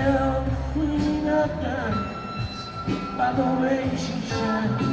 No chance.